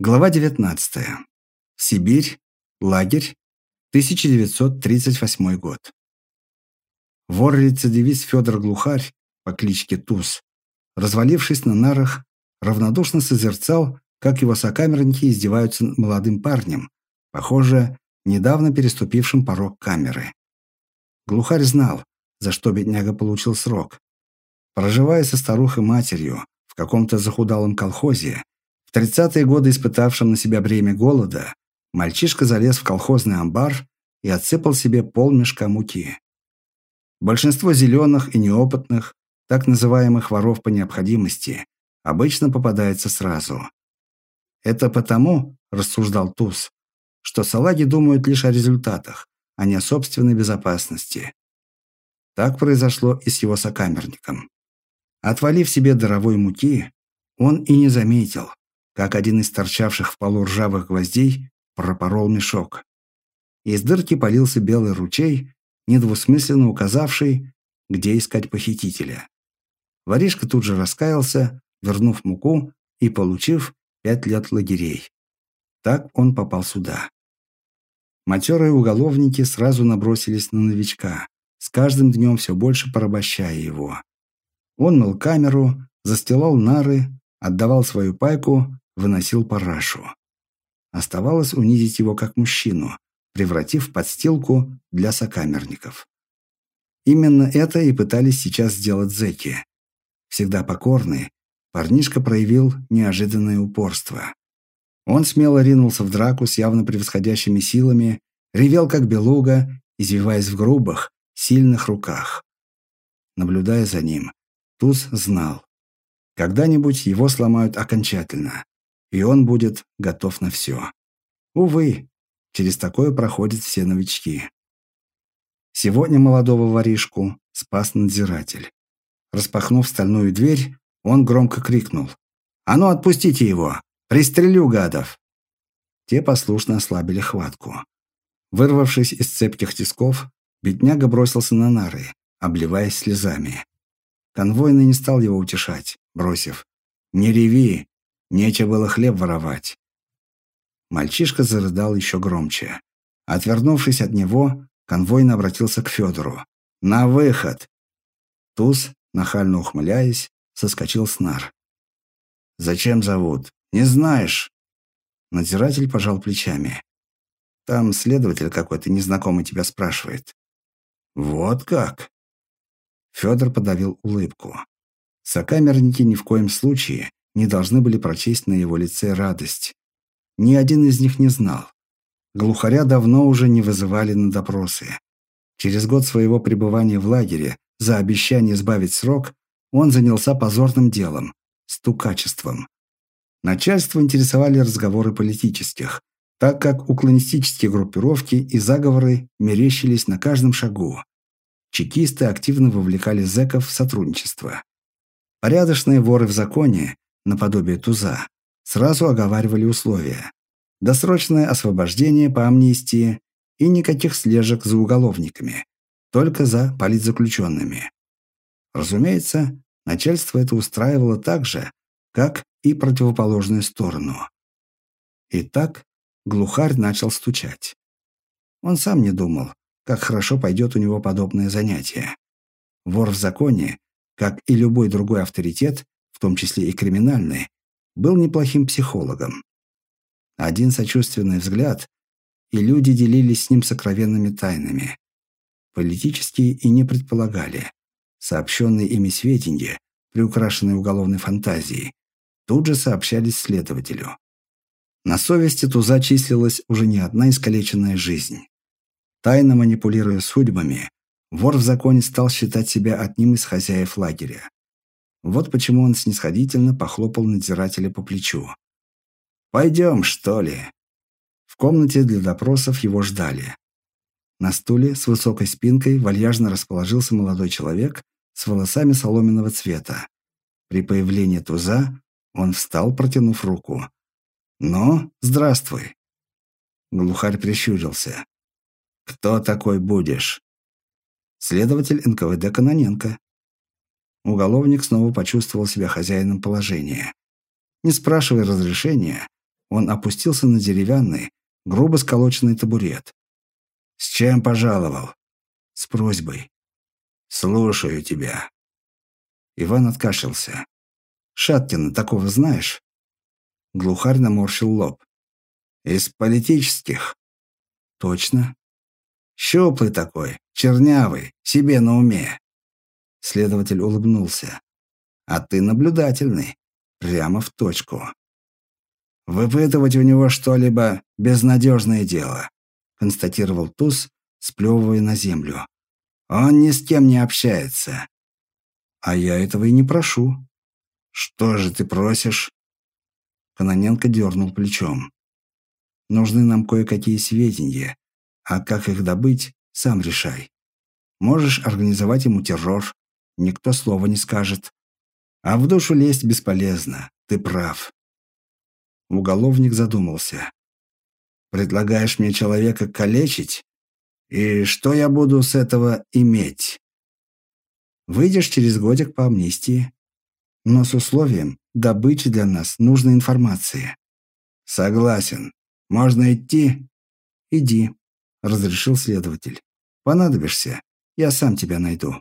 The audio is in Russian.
Глава 19. Сибирь. Лагерь. 1938 год. Вор-рецидивист Федор Глухарь по кличке Туз, развалившись на нарах, равнодушно созерцал, как его сокамерники издеваются над молодым парнем, похоже, недавно переступившим порог камеры. Глухарь знал, за что бедняга получил срок. Проживая со старухой-матерью в каком-то захудалом колхозе, в 30-е годы испытавшем на себя бремя голода, мальчишка залез в колхозный амбар и отсыпал себе полмешка муки. Большинство зеленых и неопытных, так называемых воров по необходимости, обычно попадается сразу. Это потому, рассуждал Туз, что салаги думают лишь о результатах, а не о собственной безопасности. Так произошло и с его сокамерником. Отвалив себе даровой муки, он и не заметил, как один из торчавших в полу ржавых гвоздей пропорол мешок. Из дырки полился белый ручей, недвусмысленно указавший, где искать похитителя. Воришка тут же раскаялся, вернув муку и получив пять лет лагерей. Так он попал сюда. Матерые уголовники сразу набросились на новичка, с каждым днем все больше порабощая его. Он мыл камеру, застилал нары, отдавал свою пайку выносил парашу. Оставалось унизить его как мужчину, превратив в подстилку для сокамерников. Именно это и пытались сейчас сделать зэки. Всегда покорный, парнишка проявил неожиданное упорство. Он смело ринулся в драку с явно превосходящими силами, ревел как белуга, извиваясь в грубых, сильных руках. Наблюдая за ним, Туз знал. Когда-нибудь его сломают окончательно и он будет готов на все. Увы, через такое проходят все новички. Сегодня молодого воришку спас надзиратель. Распахнув стальную дверь, он громко крикнул. «А ну, отпустите его! Пристрелю, гадов!» Те послушно ослабили хватку. Вырвавшись из цепких тисков, бедняга бросился на нары, обливаясь слезами. Конвойный не стал его утешать, бросив «Не реви, Нечего было хлеб воровать. Мальчишка зарыдал еще громче. Отвернувшись от него, конвойно обратился к Федору. «На выход!» Туз, нахально ухмыляясь, соскочил с нар. «Зачем зовут? Не знаешь?» Надзиратель пожал плечами. «Там следователь какой-то незнакомый тебя спрашивает». «Вот как?» Федор подавил улыбку. Сокамерники ни в коем случае не должны были прочесть на его лице радость. Ни один из них не знал. Глухаря давно уже не вызывали на допросы. Через год своего пребывания в лагере за обещание сбавить срок он занялся позорным делом – стукачеством. Начальство интересовали разговоры политических, так как уклонистические группировки и заговоры мерещились на каждом шагу. Чекисты активно вовлекали зэков в сотрудничество. Порядочные воры в законе наподобие туза, сразу оговаривали условия. Досрочное освобождение по амнистии и никаких слежек за уголовниками, только за политзаключенными. Разумеется, начальство это устраивало так же, как и противоположную сторону. Итак, глухарь начал стучать. Он сам не думал, как хорошо пойдет у него подобное занятие. Вор в законе, как и любой другой авторитет, в том числе и криминальный, был неплохим психологом. Один сочувственный взгляд, и люди делились с ним сокровенными тайнами. Политические и не предполагали. Сообщенные ими сведения, приукрашенные уголовной фантазией, тут же сообщались следователю. На совести Туза числилась уже не одна искалеченная жизнь. Тайно манипулируя судьбами, вор в законе стал считать себя одним из хозяев лагеря. Вот почему он снисходительно похлопал надзирателя по плечу. «Пойдем, что ли?» В комнате для допросов его ждали. На стуле с высокой спинкой вальяжно расположился молодой человек с волосами соломенного цвета. При появлении туза он встал, протянув руку. «Ну, здравствуй!» Глухарь прищурился. «Кто такой будешь?» «Следователь НКВД Каноненко», Уголовник снова почувствовал себя хозяином положения. Не спрашивая разрешения, Он опустился на деревянный, грубо сколоченный табурет. «С чем пожаловал?» «С просьбой». «Слушаю тебя». Иван откашлялся. «Шаткина такого знаешь?» Глухарь наморщил лоб. «Из политических?» «Точно». «Щуплый такой, чернявый, себе на уме». Следователь улыбнулся. «А ты наблюдательный. Прямо в точку». «Выпытывать у него что-либо – безнадежное дело», – констатировал Туз, сплевывая на землю. «Он ни с кем не общается». «А я этого и не прошу». «Что же ты просишь?» Кононенко дернул плечом. «Нужны нам кое-какие сведения, а как их добыть, сам решай. Можешь организовать ему террор, никто слова не скажет. А в душу лезть бесполезно, ты прав. Уголовник задумался. «Предлагаешь мне человека калечить? И что я буду с этого иметь?» «Выйдешь через годик по амнистии. Но с условием добычи для нас нужной информации». «Согласен. Можно идти?» «Иди», — разрешил следователь. «Понадобишься, я сам тебя найду».